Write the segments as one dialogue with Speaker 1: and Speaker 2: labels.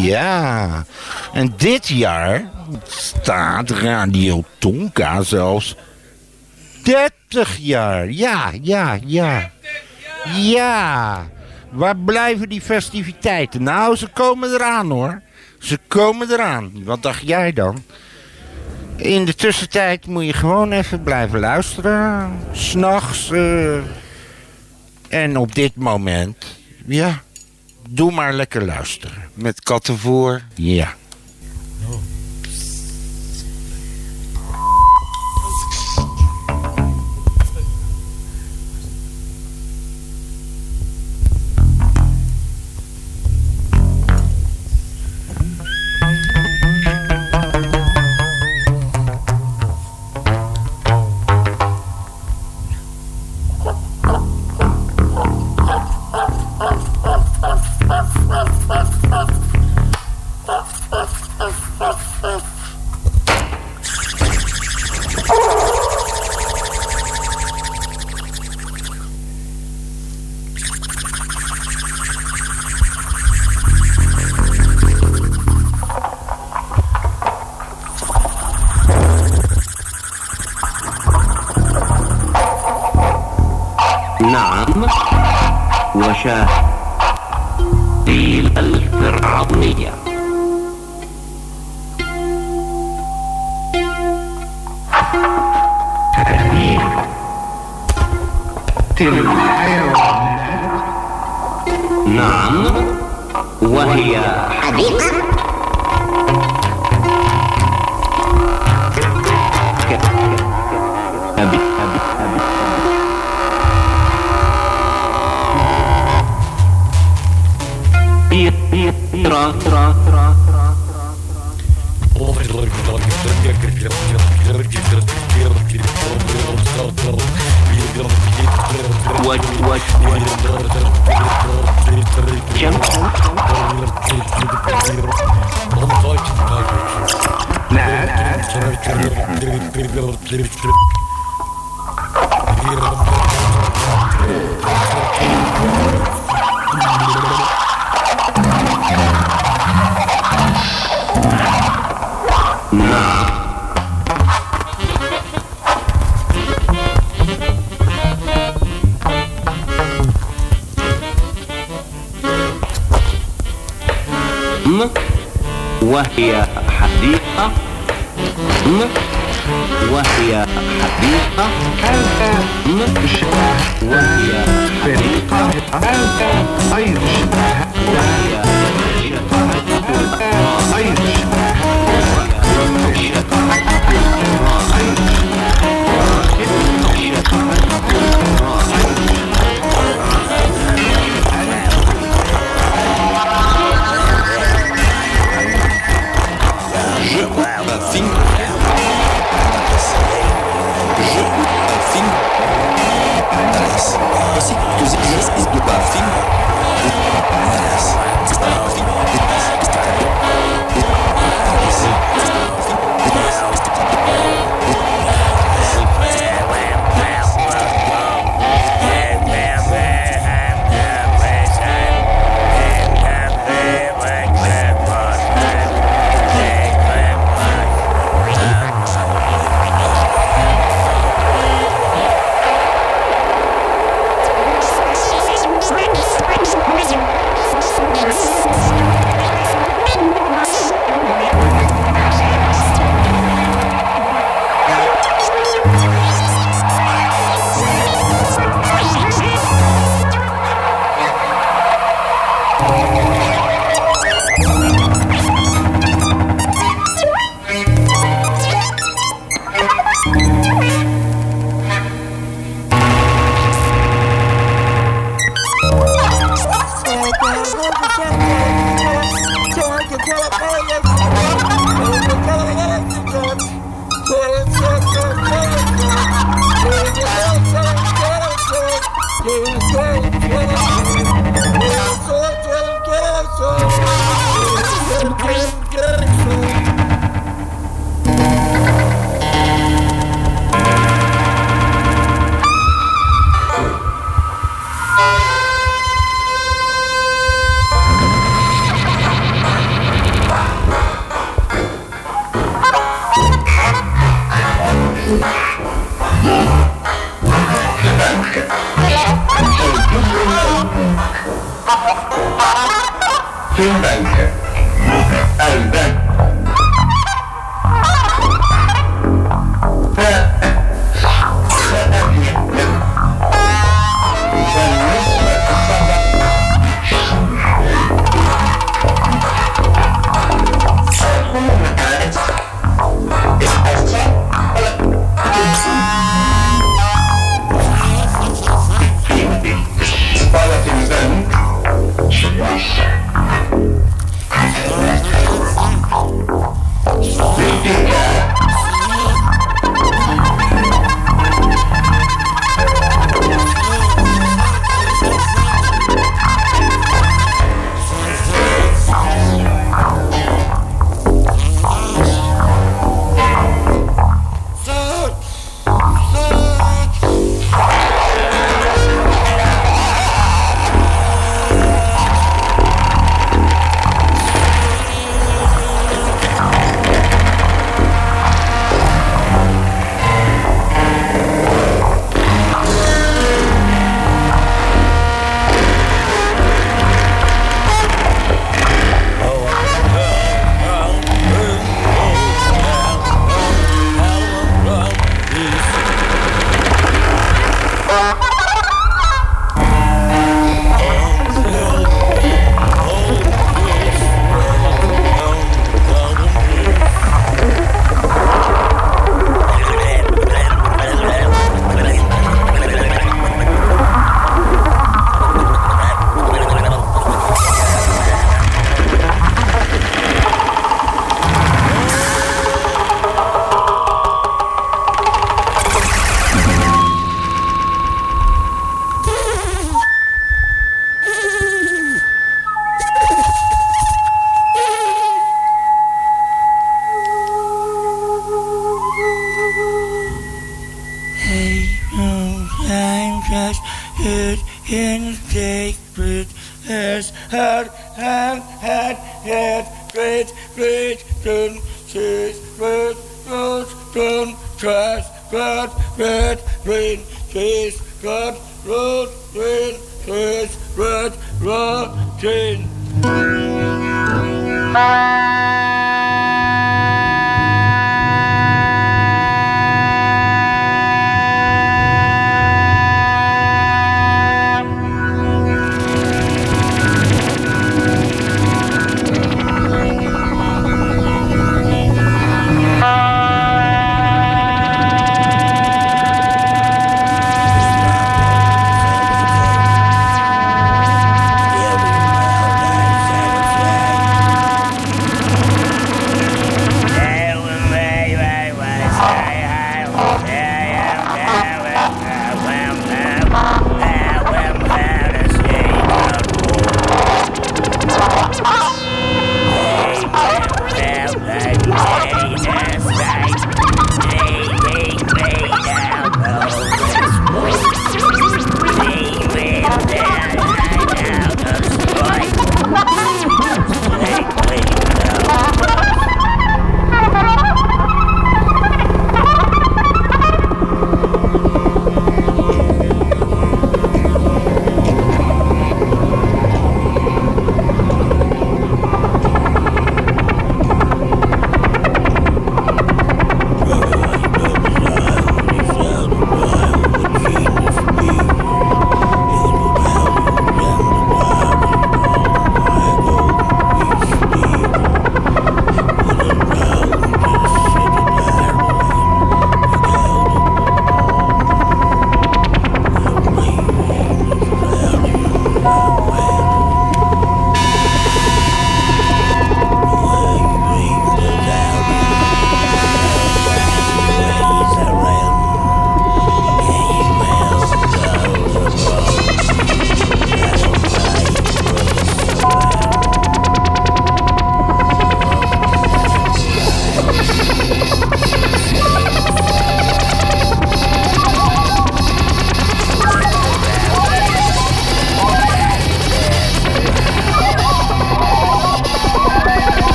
Speaker 1: Ja. En dit jaar staat Radio Tonka zelfs 30 jaar. Ja, ja, ja. Ja. Waar blijven die festiviteiten? Nou, ze komen eraan hoor. Ze komen eraan. Wat dacht jij dan? In de tussentijd moet je gewoon even blijven luisteren. S'nachts. eh en op dit moment, ja, doe maar lekker luisteren. Met kattenvoer, ja.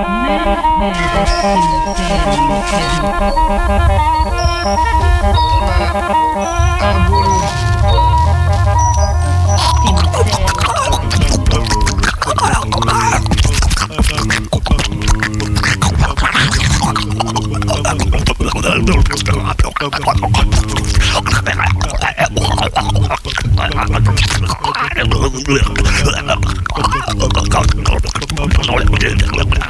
Speaker 2: Terima kasih telah menonton!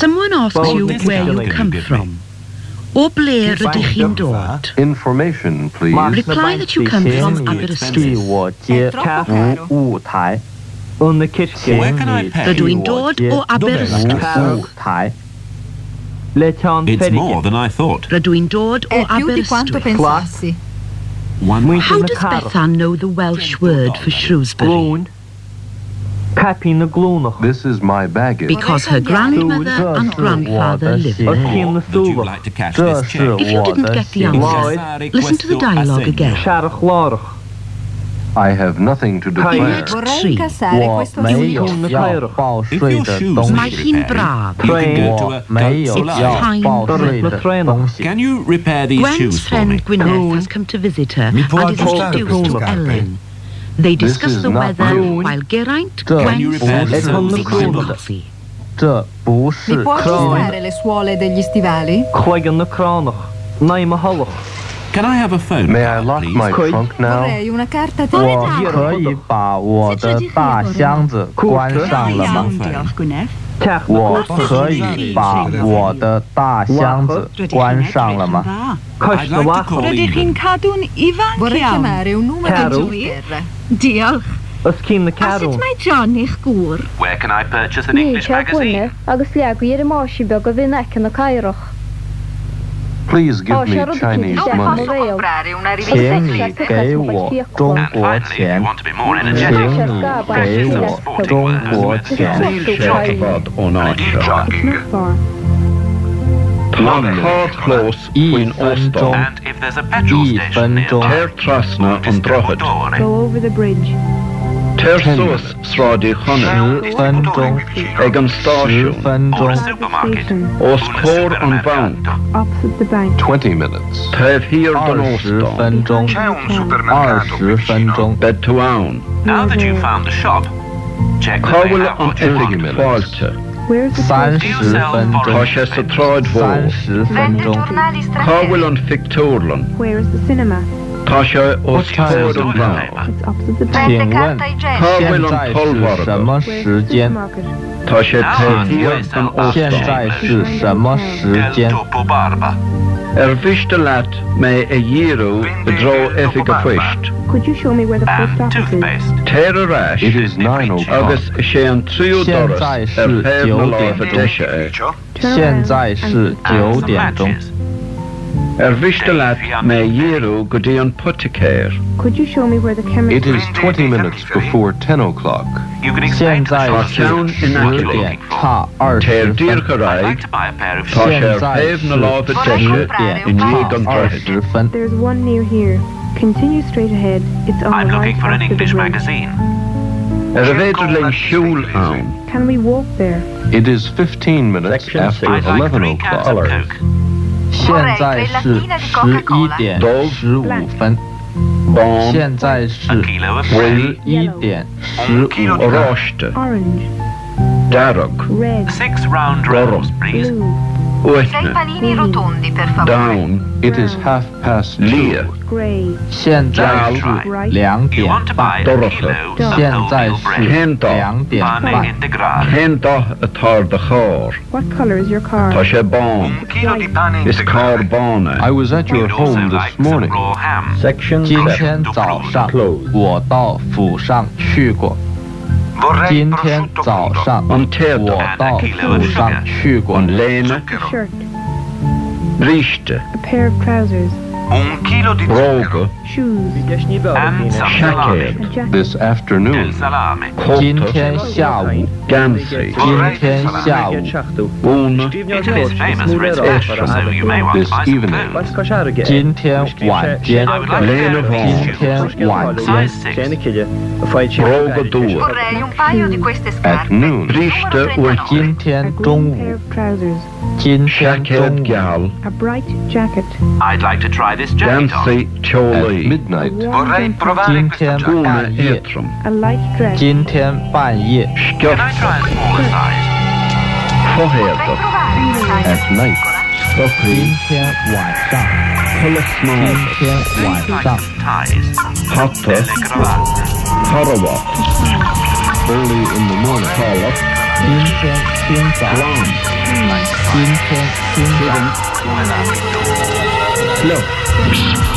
Speaker 3: Someone asks
Speaker 2: Well,
Speaker 3: you where you come from or blir ydych?
Speaker 4: Information, please.
Speaker 3: Reply that you come from Aberystwyth.
Speaker 2: On the kitchen.
Speaker 5: Where can I pay?
Speaker 3: Rydw i'n Aberystwyth.
Speaker 5: It's more than I thought.
Speaker 3: Aberystwyth. How does Bethan know the Welsh word for Shrewsbury?
Speaker 4: This is my baggage.
Speaker 3: Because her grandmother and grandfather
Speaker 2: live
Speaker 3: there.
Speaker 5: Would you like to catch
Speaker 2: this
Speaker 5: check?
Speaker 3: If you didn't get the answer, listen to the dialogue again.
Speaker 4: I have nothing to declare.
Speaker 5: Can you repair these shoes for me?
Speaker 3: friend Gwyneth has come to visit her and is introduced to Ellen. They
Speaker 4: This
Speaker 3: discuss
Speaker 4: is
Speaker 3: the
Speaker 4: not
Speaker 3: weather
Speaker 4: true.
Speaker 3: while Geraint,
Speaker 2: Can
Speaker 3: Gwen,
Speaker 5: you repair
Speaker 3: and
Speaker 5: the
Speaker 3: Sam
Speaker 5: shoes
Speaker 3: make
Speaker 5: for
Speaker 3: some
Speaker 5: me?
Speaker 3: coffee.
Speaker 2: 这不
Speaker 6: Mi
Speaker 2: 是
Speaker 6: può
Speaker 2: 克
Speaker 6: aggiustare le suole degli stivali?
Speaker 2: Chlegan na cránach. Naim a halach.
Speaker 5: Can I have a phone
Speaker 4: May I
Speaker 5: card,
Speaker 4: lock
Speaker 5: please?
Speaker 4: my
Speaker 2: Could-
Speaker 4: trunk now?
Speaker 6: Vorrei una carta
Speaker 2: 我
Speaker 6: telefonica.
Speaker 2: 可以把我的大箱子关上了吗？
Speaker 3: Gwyneth.
Speaker 2: 我可以把我的大箱子关上了吗？
Speaker 5: I'd like to call England.
Speaker 7: cadw'n ifanc
Speaker 6: Vorrei chiamare un numero
Speaker 2: Caro?
Speaker 6: in Inghilterra.
Speaker 7: Diolch.
Speaker 2: Ys cyn na
Speaker 7: A sut
Speaker 2: carw.
Speaker 7: mae John i'ch gŵr?
Speaker 8: Where can I purchase an
Speaker 9: Ní
Speaker 8: English
Speaker 9: te
Speaker 8: magazine?
Speaker 9: bune agus leagaí ar máisi be go bhí necin na caiireach.
Speaker 4: Please give
Speaker 9: Oh,
Speaker 4: me
Speaker 9: shut up,
Speaker 4: Chinese
Speaker 9: Jack.
Speaker 6: Non
Speaker 4: money.
Speaker 6: posso comprare una
Speaker 2: 请
Speaker 6: rivista
Speaker 2: 你
Speaker 6: inglese.
Speaker 2: 给我中
Speaker 8: And
Speaker 2: 国
Speaker 8: finally, if you
Speaker 2: 钱。
Speaker 8: want to be more
Speaker 2: 请
Speaker 8: energetic,
Speaker 2: 你给我中国钱。
Speaker 10: close
Speaker 2: 一分钟，
Speaker 8: and if there's a petrol
Speaker 2: 一
Speaker 8: station
Speaker 2: 分钟。
Speaker 8: nearby,
Speaker 10: Trasna an drochad.
Speaker 9: Go over the bridge.
Speaker 10: Persås radiostation,
Speaker 8: Eggenstation,
Speaker 10: Ås
Speaker 9: kvar en vagn,
Speaker 4: 20 minutes,
Speaker 2: Per
Speaker 10: fjorton årsdag, Betown.
Speaker 8: Now that you've found the shop, check
Speaker 9: the
Speaker 10: Kavle
Speaker 2: om effektfalter.
Speaker 6: 30
Speaker 2: Har
Speaker 6: Chester
Speaker 10: Tridewall.
Speaker 6: Kavle
Speaker 10: om Fiktorland.
Speaker 9: Where is the cinema?
Speaker 8: 他
Speaker 9: 说，我猜得
Speaker 2: 请问现在是什么时间
Speaker 10: 他
Speaker 8: 说
Speaker 2: 现在是什么时间
Speaker 10: ？Er wischt lat jero fisk.
Speaker 9: Could you show me where the post office is?
Speaker 4: O'clock.
Speaker 2: 现在是九点钟。现在是九点钟。
Speaker 10: Er Ar me Yero Gudeon Potikair.
Speaker 9: Could you show me where the camera is?
Speaker 4: It is 20 minutes before 10 o'clock.
Speaker 8: You can explain the
Speaker 10: sound
Speaker 2: in
Speaker 10: Ta
Speaker 2: Art.
Speaker 10: Ter
Speaker 2: Dir
Speaker 10: Karai. Ta Sher
Speaker 2: Pev
Speaker 10: Nalav
Speaker 2: Teshe.
Speaker 10: In
Speaker 2: Yegum Tarhet.
Speaker 9: There's one near here. Continue straight ahead. It's on the I'm
Speaker 8: looking for an
Speaker 9: er
Speaker 8: English magazine.
Speaker 9: Can we walk there?
Speaker 4: It is 15 minutes
Speaker 8: Section after
Speaker 4: 11 o'clock.
Speaker 2: 现在是十一点十五分。现在是十一点十五分。
Speaker 9: Orange,
Speaker 10: darach,
Speaker 9: red,
Speaker 8: Six round rolls, please.
Speaker 9: blue,
Speaker 6: Sei
Speaker 10: uithne,
Speaker 6: panini rotondi, per favore.
Speaker 10: down,
Speaker 4: It is half past
Speaker 10: lia,
Speaker 4: 2.
Speaker 9: gray,
Speaker 2: 现在是
Speaker 9: bright,
Speaker 2: 两
Speaker 8: You
Speaker 2: 点
Speaker 8: want to
Speaker 2: 半
Speaker 8: buy。a
Speaker 10: Dorothy.
Speaker 8: kilo of
Speaker 2: 现在
Speaker 8: wholemeal
Speaker 2: 是
Speaker 8: bread.
Speaker 10: Céntá.
Speaker 2: 两点
Speaker 8: Pane
Speaker 2: 半。
Speaker 8: integral.
Speaker 10: hen da atá de chár.
Speaker 9: What color is your car?
Speaker 10: Tá sé bán,
Speaker 8: Un kilo di pane
Speaker 10: is cá
Speaker 8: integral.
Speaker 10: bána.
Speaker 4: I was at your
Speaker 8: You'd also
Speaker 4: home
Speaker 8: like
Speaker 4: this
Speaker 8: some
Speaker 4: morning.
Speaker 8: raw ham.
Speaker 10: Section
Speaker 2: 今天早上我到府上去过。 今天早上
Speaker 10: an téad
Speaker 2: 我到府上去过。
Speaker 10: an léine,
Speaker 8: Un kilo di
Speaker 10: Robe.
Speaker 9: Shoes.
Speaker 8: And
Speaker 9: Jacket.
Speaker 4: This afternoon.
Speaker 2: Kinte Ganzi. Kinte
Speaker 10: Bohne.
Speaker 8: Italy is famous for its fish, so you may want
Speaker 4: this to
Speaker 8: buy some
Speaker 4: evening.
Speaker 8: food.
Speaker 2: Kinte
Speaker 8: Wan.
Speaker 2: Lene Kinte Wan.
Speaker 8: Size 6.
Speaker 10: Robe 2.
Speaker 6: Vorrei un paio di queste scarpe.
Speaker 9: At noon.
Speaker 2: Richte Uhr.
Speaker 10: Kinte
Speaker 2: Dongwu. Kinte
Speaker 10: Dongwu.
Speaker 9: A bright jacket.
Speaker 8: I'd like to try this jacket on.
Speaker 10: gansaí
Speaker 4: At
Speaker 10: teolaí,
Speaker 9: a
Speaker 4: midnight.
Speaker 9: warm
Speaker 8: Vorrei
Speaker 9: jumper,
Speaker 8: provare
Speaker 2: 今
Speaker 8: questa
Speaker 2: 天
Speaker 8: giacca.
Speaker 10: búna
Speaker 2: 半夜，
Speaker 10: étram,
Speaker 9: a light dress,
Speaker 2: 今天半夜，
Speaker 8: Can I try a smaller size?
Speaker 10: Foherdok.
Speaker 4: At night.
Speaker 2: 今天晚上，今天晚上，
Speaker 10: Hatta. Harawa.
Speaker 4: Early in the morning.
Speaker 10: Halak.
Speaker 2: 今天清早，今天清早，
Speaker 10: Slow.
Speaker 11: Peace.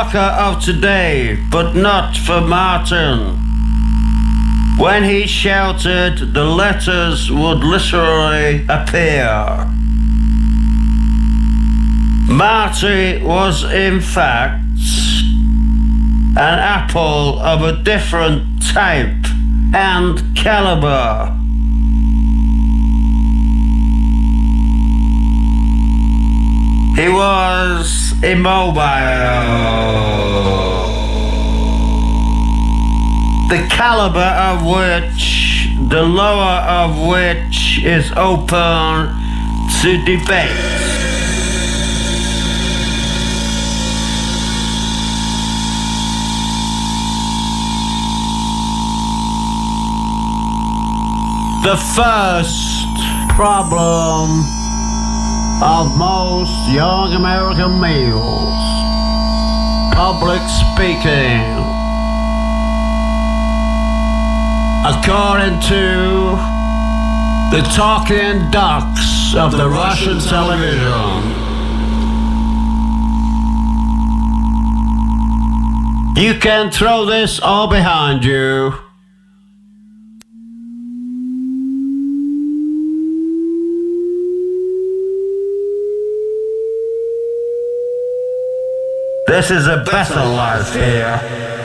Speaker 11: Of today, but not for Martin. When he shouted, the letters would literally appear. Marty was, in fact, an apple of a different type and caliber. He was immobile. The caliber of which, the lower of which is open to debate. The first problem of most young American males. Public speaking. According to the talking ducks of the Russian television. You can throw this all behind you. This is a better life here.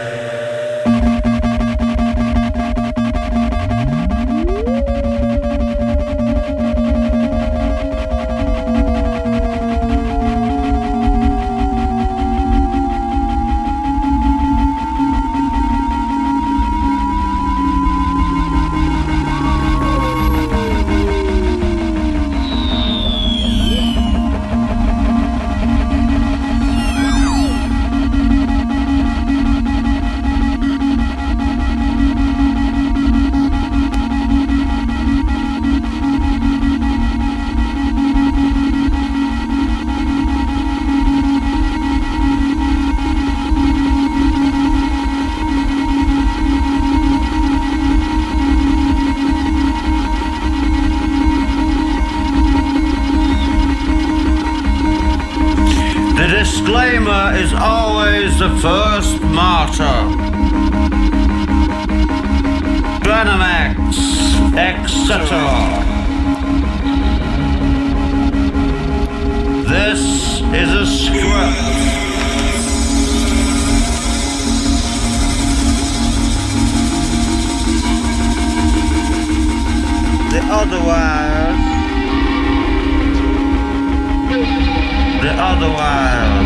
Speaker 11: Etc. This is a script. The other wire. The other wire.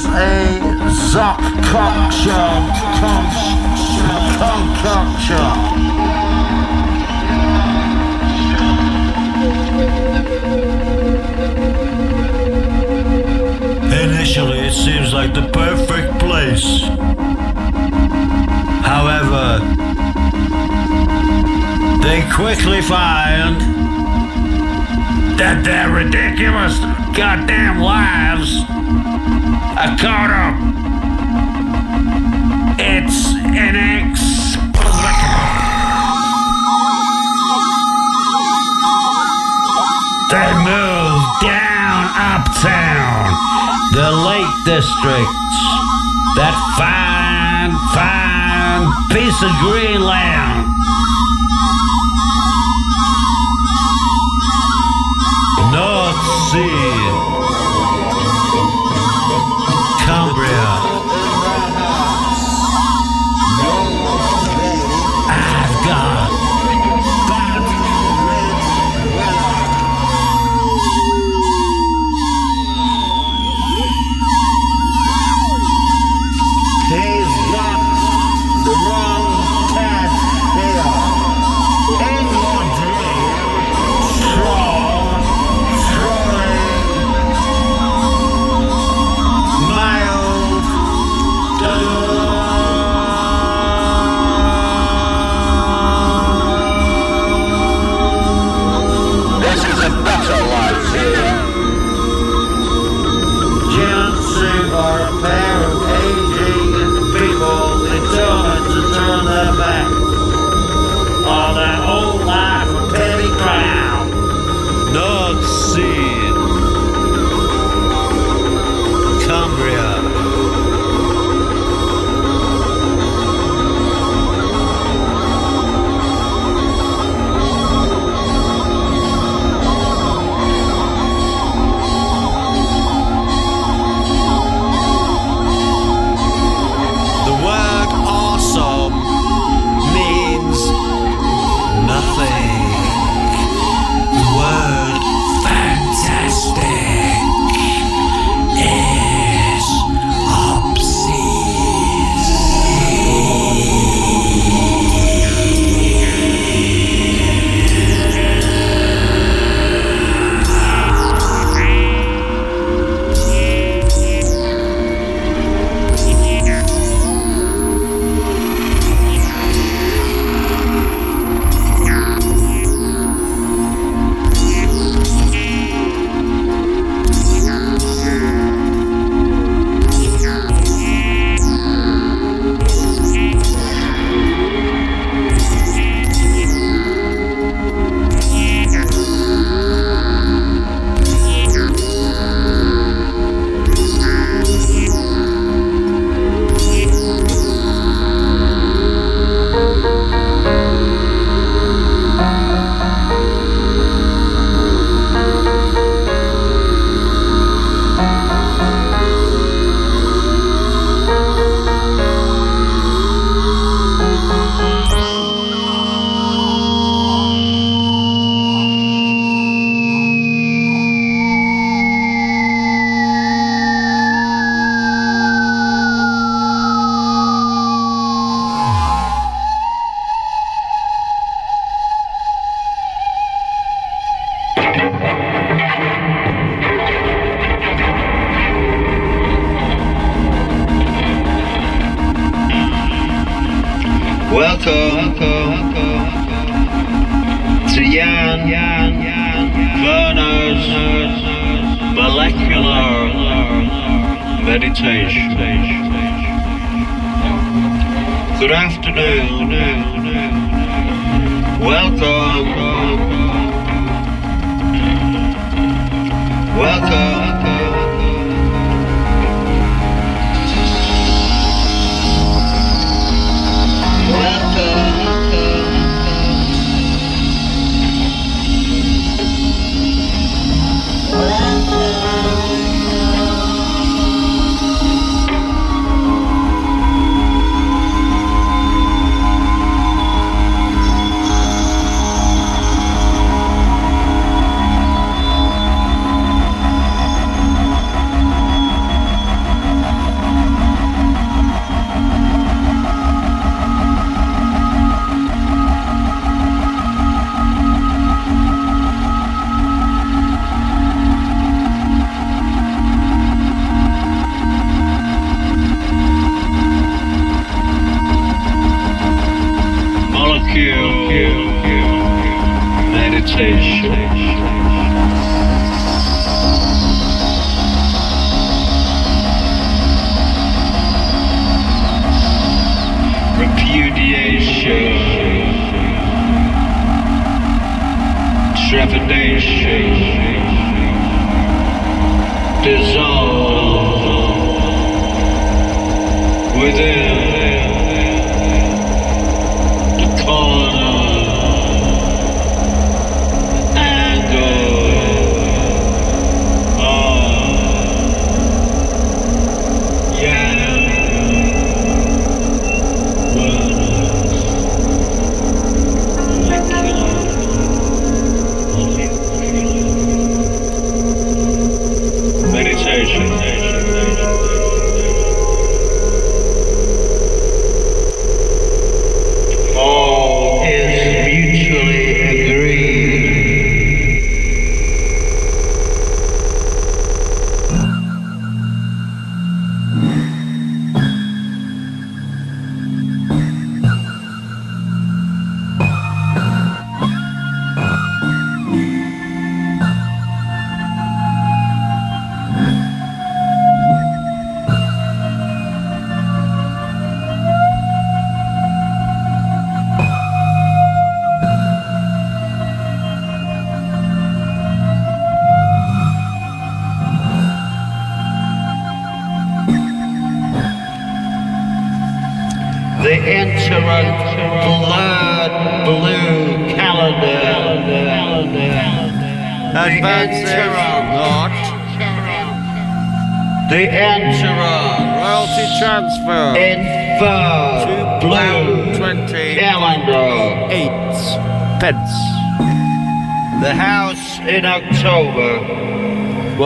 Speaker 11: is a subculture. Subculture. Initially, it seems like the perfect place. However, they quickly find that their ridiculous goddamn lives I caught him. It's an ex. They moved down uptown, the Lake District. That fine, fine piece of green land. North Sea.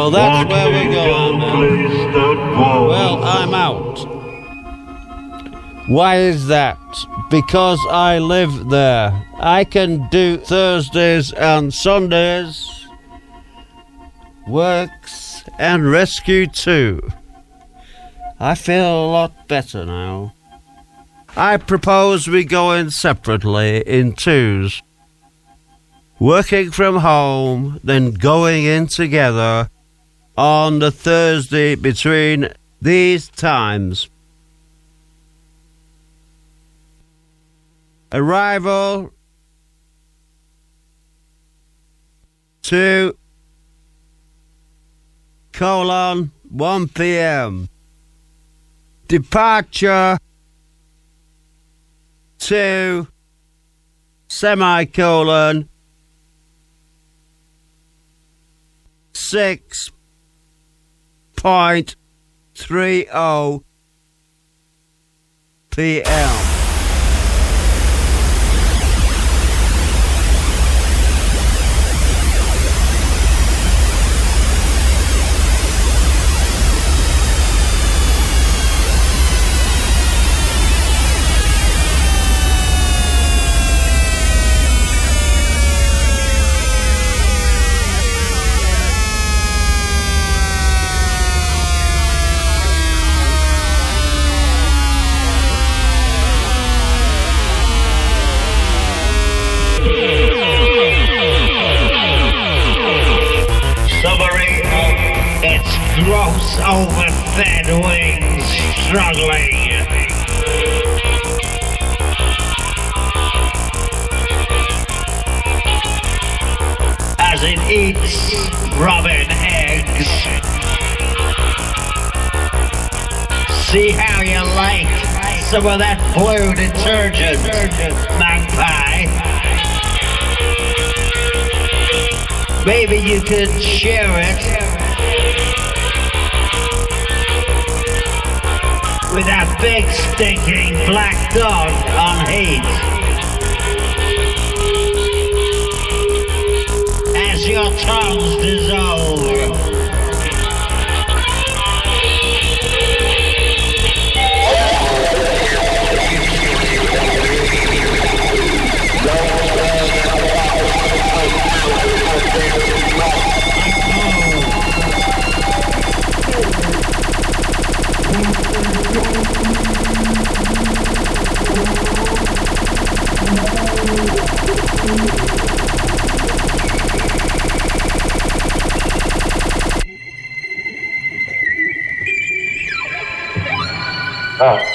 Speaker 11: Well, that's where we're going now. Well, I'm out. Why is that? Because I live there. I can do Thursdays and Sundays. Works and rescue too. I feel a lot better now. I propose we go in separately in twos. Working from home, then going in together on the Thursday between these times. Arrival to colon 1 p.m. Departure to semicolon 6.30 p.m.
Speaker 12: its gross overfed wings struggling. As it eats robin eggs. See how you like some of that blue detergent, magpie. Maybe you could share it with that big stinking black dog on heat. As your tongues dissolve.
Speaker 11: 아.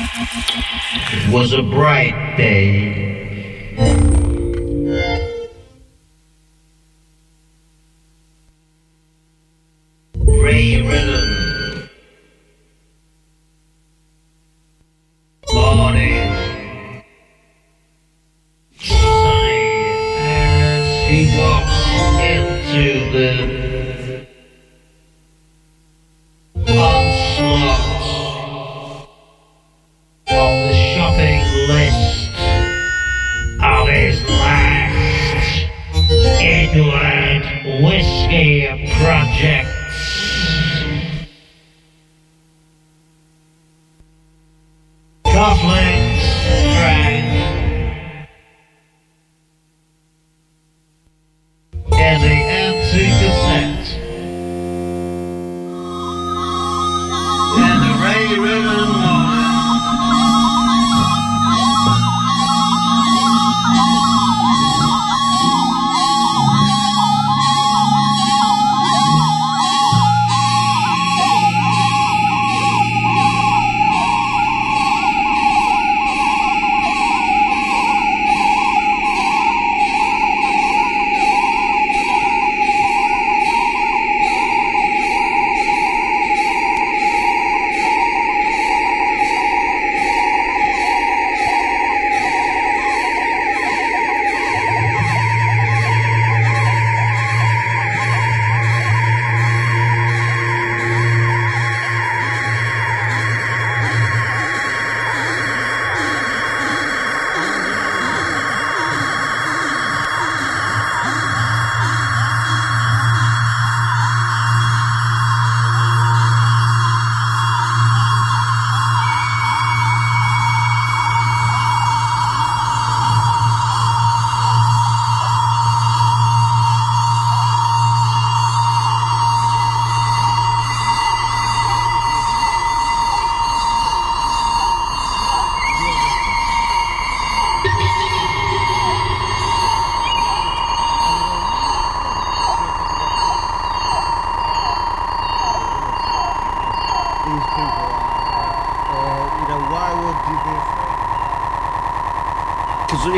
Speaker 11: It was a bright day.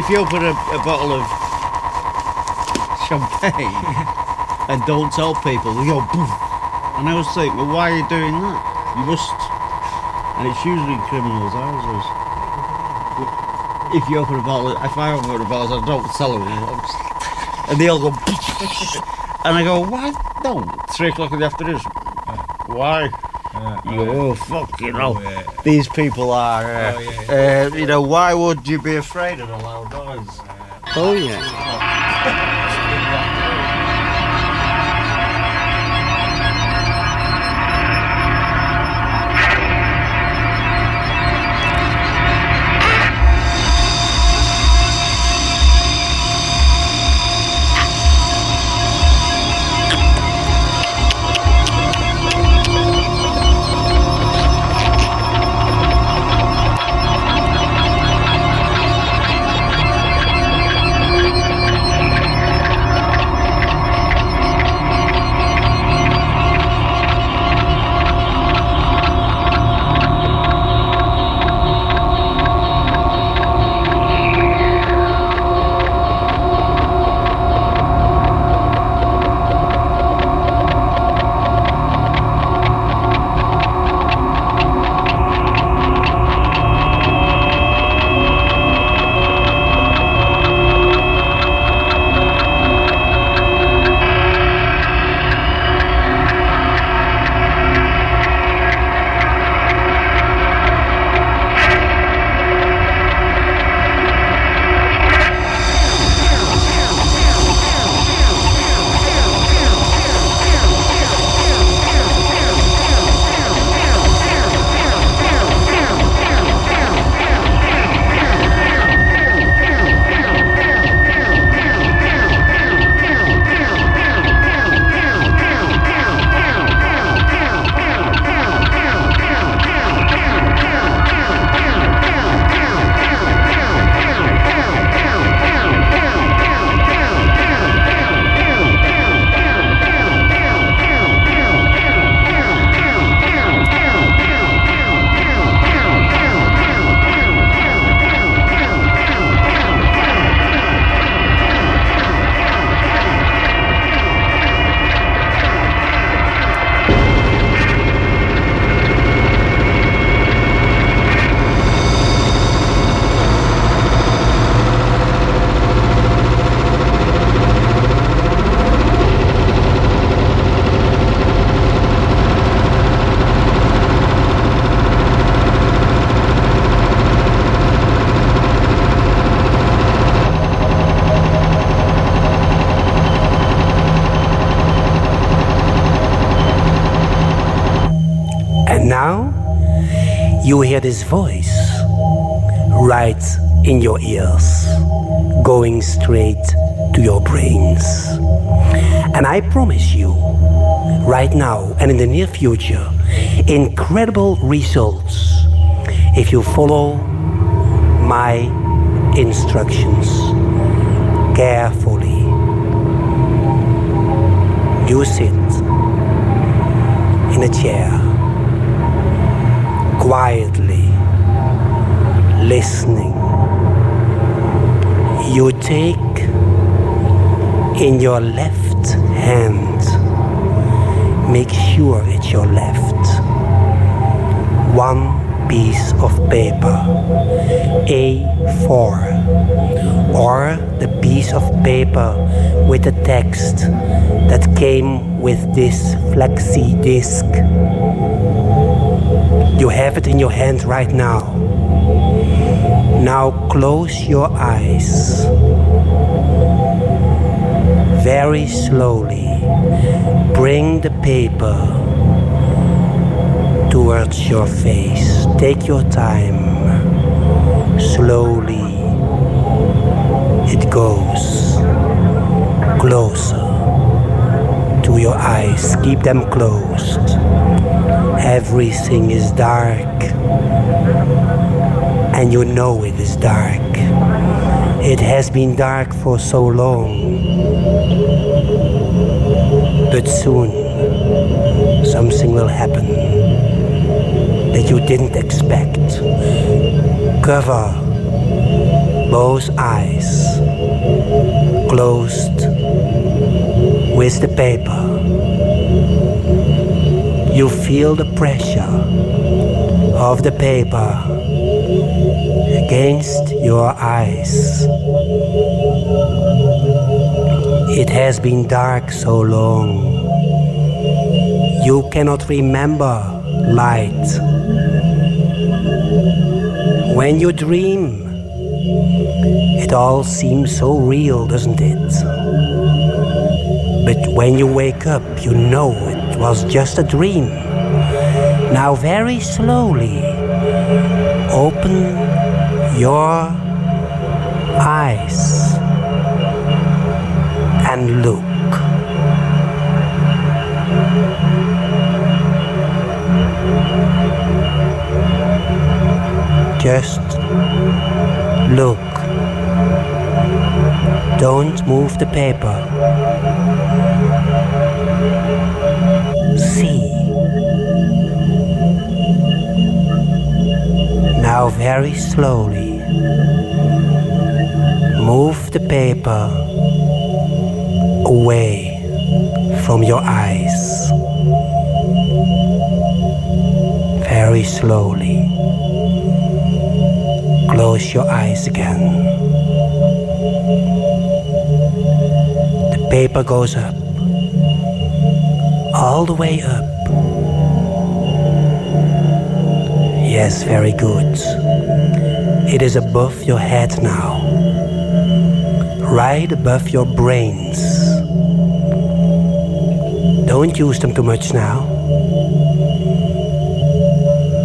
Speaker 13: If you open a, a bottle of champagne and don't tell people, they go boom. And I was thinking, well, why are you doing that? You must. And it's usually in criminals' houses. If you open a bottle, if I open a bottle, I don't tell them. And they all go, and I go, why? No, three o'clock in the afternoon. Why? You go, oh, fuck, you know. These people are, uh, uh, you know, why would you be afraid of a loud noise? Oh, yeah.
Speaker 14: this voice right in your ears, going straight to your brains. And I promise you, right now and in the near future, incredible results if you follow my instructions carefully. You sit in a chair, quietly listening. You take in your left hand, make sure it's your left, one piece of paper, A4, or the piece of paper with the text that came with this flexi disc. You have it in your hand right now. Now close your eyes. Very slowly bring the paper towards your face. Take your time. Slowly it goes closer to your eyes. Keep them closed. Everything is dark, and you know it is dark. It has been dark for so long. But soon, something will happen that you didn't expect. Cover both eyes closed with the paper. You feel the pressure of the paper against your eyes. It has been dark so long. You cannot remember light. When you dream, it all seems so real, doesn't it? But when you wake up, you know it was just a dream. Now, very slowly, open your eyes and look. Just look. Don't move the paper. See. Now, very slowly, move the paper away from your eyes. Very slowly. Close your eyes again. Paper goes up. All the way up. Yes, very good. It is above your head now. Right above your brains. Don't use them too much now.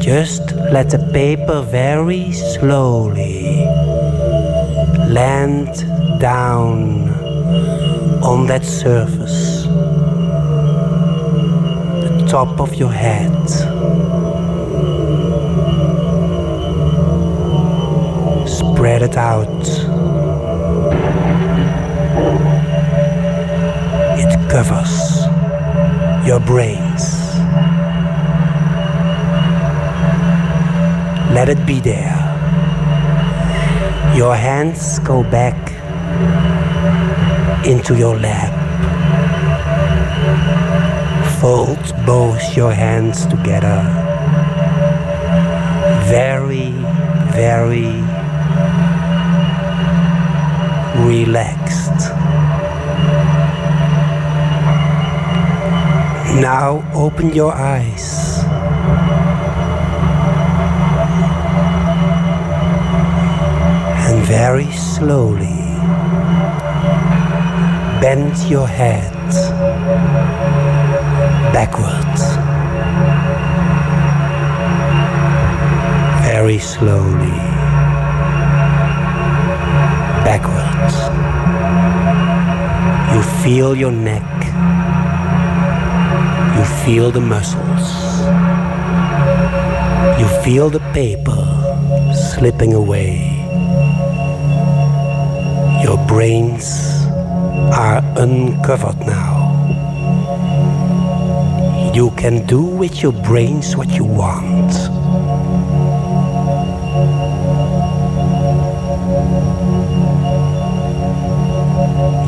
Speaker 14: Just let the paper very slowly land down on that surface, the top of your head. Spread it out. It covers your brains. Let it be there. Your hands go back into your lap. Fold both your hands together. Very, very relaxed. Now open your eyes. And very slowly bend your head backwards. very slowly backwards. You feel your neck. You feel the muscles. You feel the paper slipping away. Your brains are uncovered now. You can do with your brains what you want.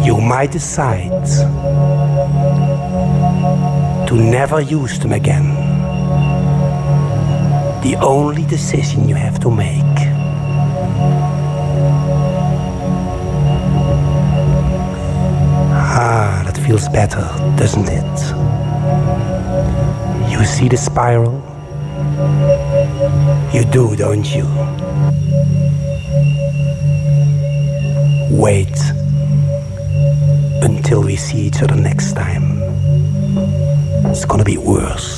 Speaker 14: You might decide to never use them again. The only decision you have to make. Feels better, doesn't it? You see the spiral? You do, don't you? Wait until we see each other next time. It's gonna be worse.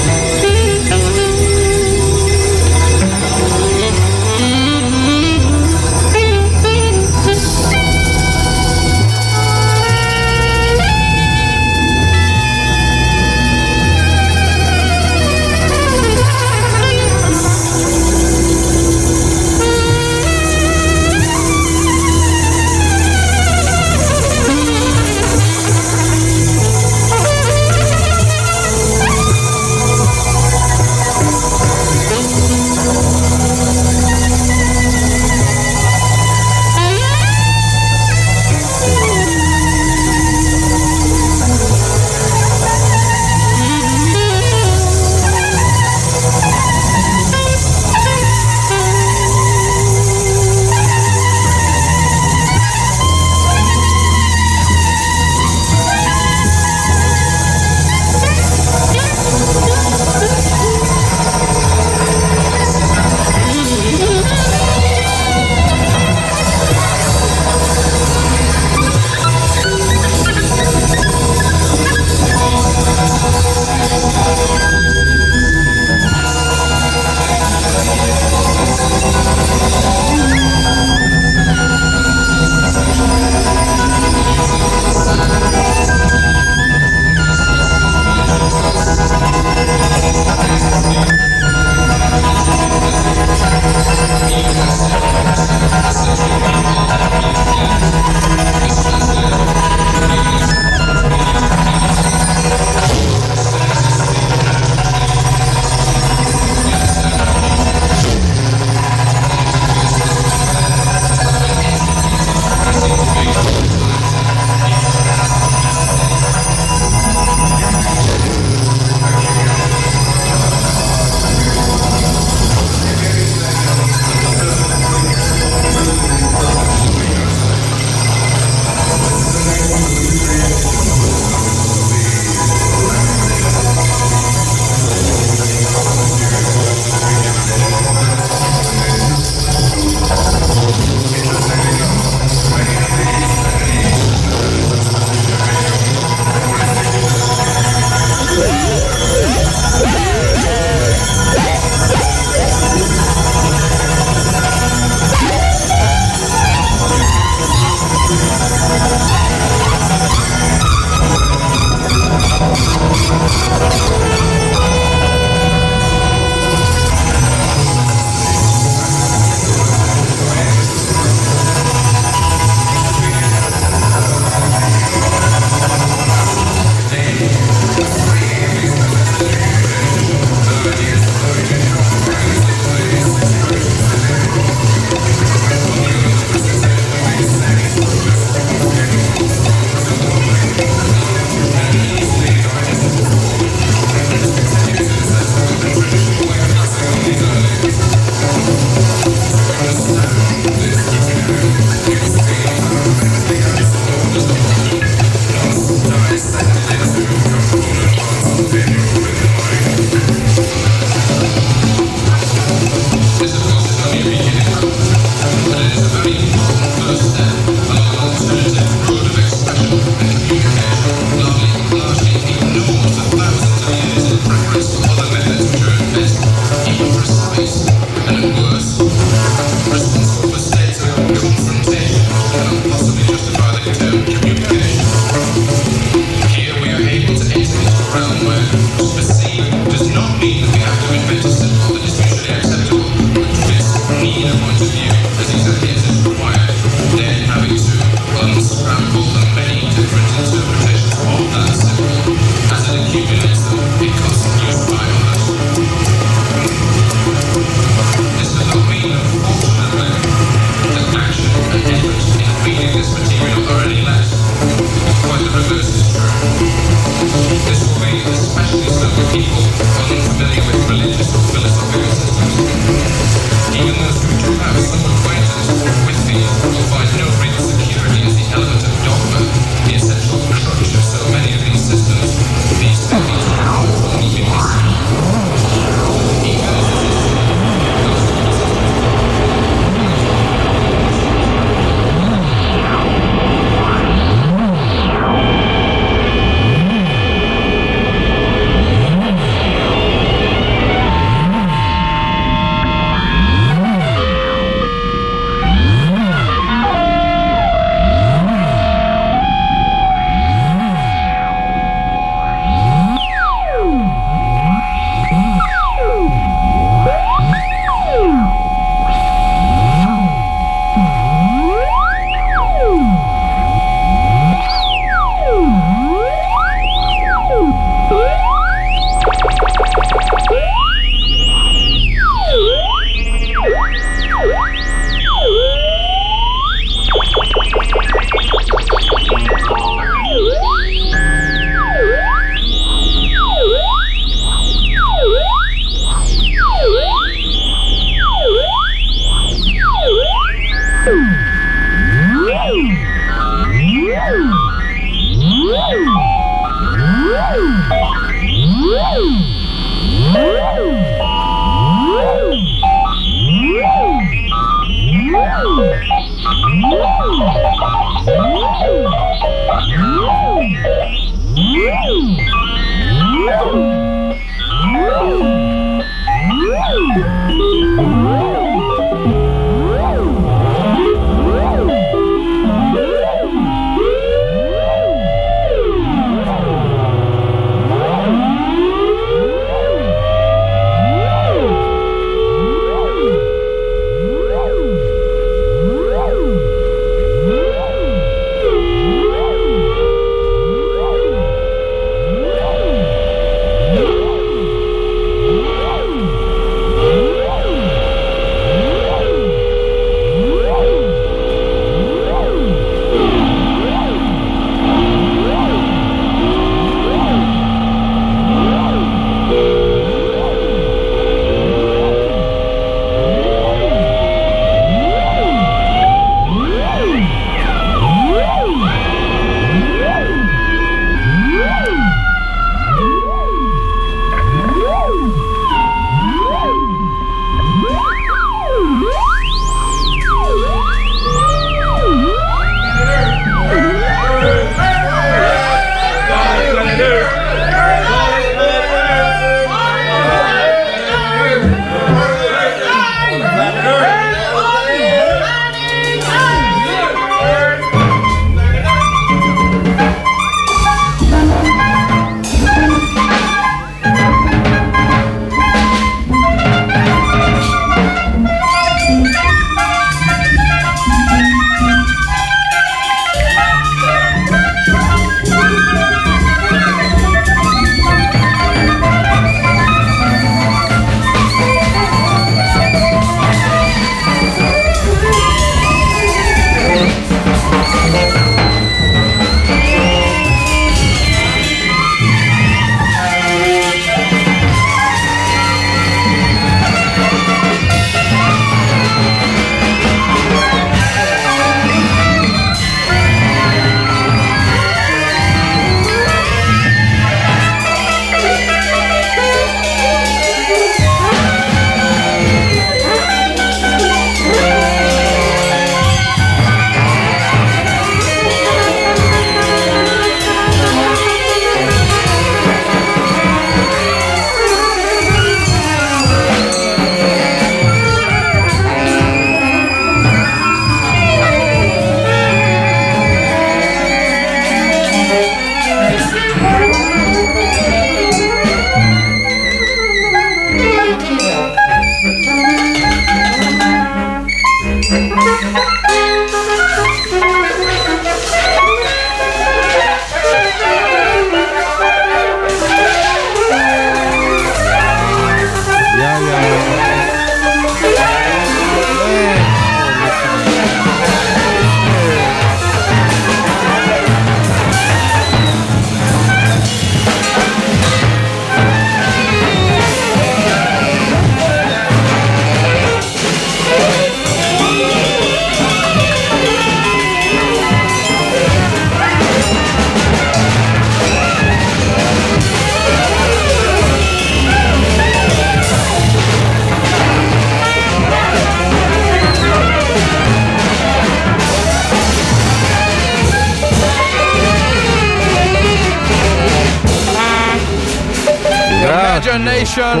Speaker 15: Imagination.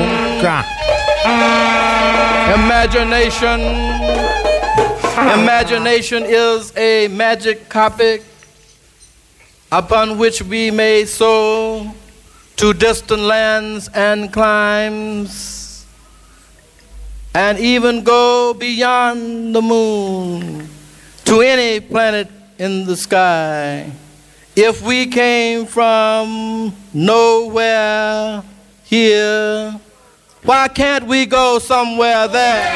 Speaker 15: Imagination. Imagination is a magic carpet upon which we may soar to distant lands and climes and even go beyond the moon to any planet in the sky. If we came from nowhere here, why can't we go somewhere there?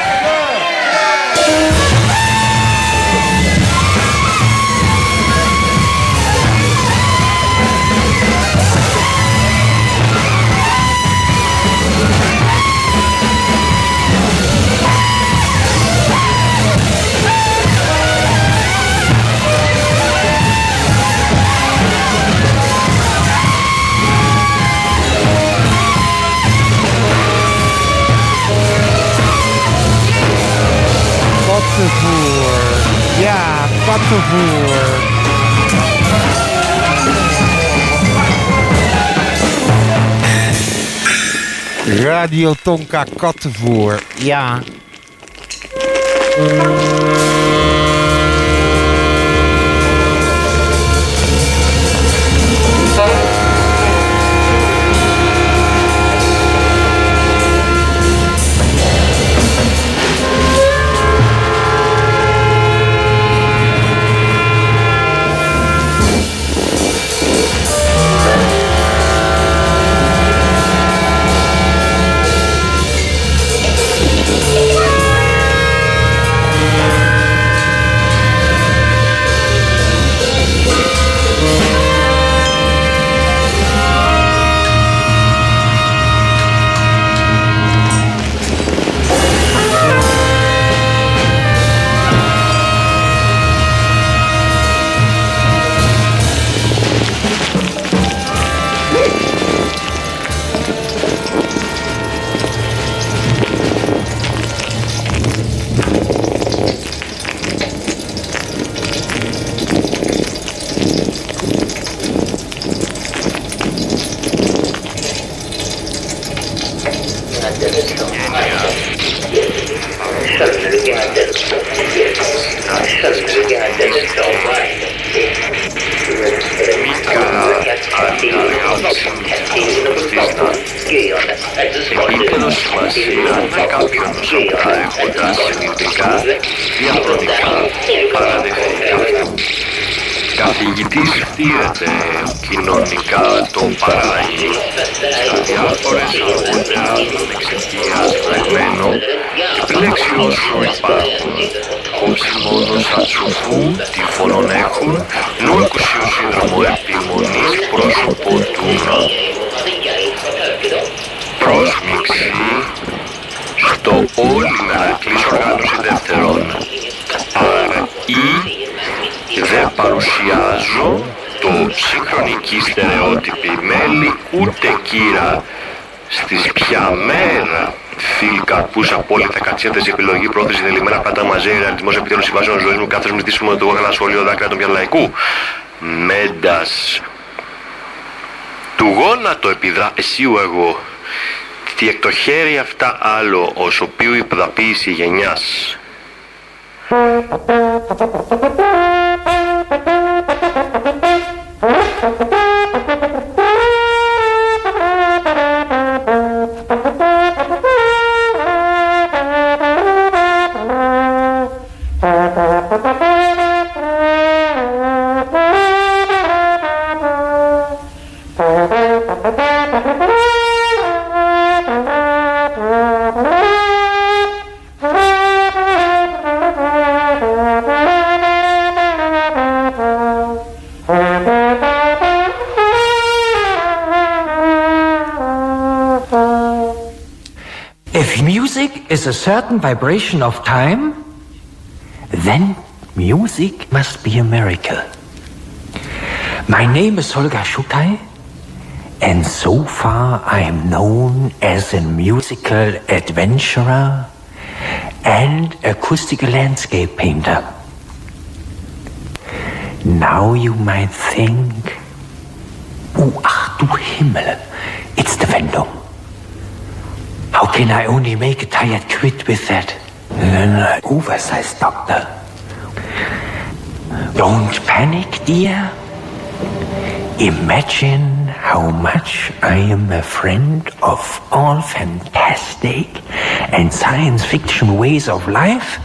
Speaker 1: Kattenvoer. Ja, kattenvoer. Radio Tonka kattenvoer. Ja.
Speaker 16: Επιλέξει όσο υπάρχουν όσοι μόνο σαν σοφού τυφωνών έχουν νου σύνδρομο επιμονής πρόσωπο του Πρόσμιξη στο όλη μερακλής οργάνωση δεύτερων άρα ή δεν παρουσιάζω το συγχρονική στερεότυπη μέλη ούτε κύρα στις πια μέρα φίλοι καρπούς απόλυτα κατσέτες επιλογή. Πρόθεση δελειμμένα πάντα μαζί ρεαλισμός επιτέλους συμβάσεων ζωής μου. Κάθεσμο ζητήσουμε του ένα σχολείο δάκρυα των πιανλαϊκού μέντας. Του γόνατο επιδρά εσύ ο εγώ. Τι εκ το χέρι αυτά άλλο ως οποίου η πδαποίηση γενιάς.
Speaker 17: If is a certain vibration of time, then music must be a miracle. My name is Holger Czukay, and so far I am known as a musical adventurer and acoustic landscape painter. Now you might think, oh, ach du Himmel, it's the Wendung. Can I only make a tired quit with that? An uh, oversized doctor. Don't panic, dear. Imagine how much I am a friend of all fantastic and science fiction ways of life.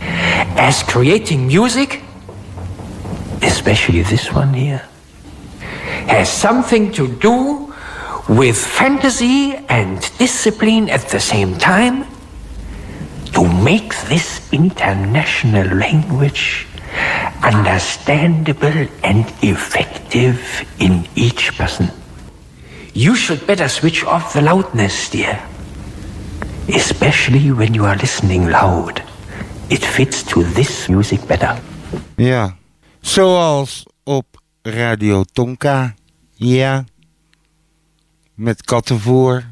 Speaker 17: As creating music, especially this one here, has something to do with fantasy and discipline at the same time to make this international language understandable and effective in each person. You should better switch off the loudness, dear. Especially when you are listening loud. It fits to this music better.
Speaker 1: Ja, zoals op Radio Tonka. Ja. Met kattenvoer.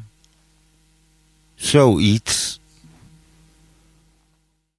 Speaker 1: Zoiets.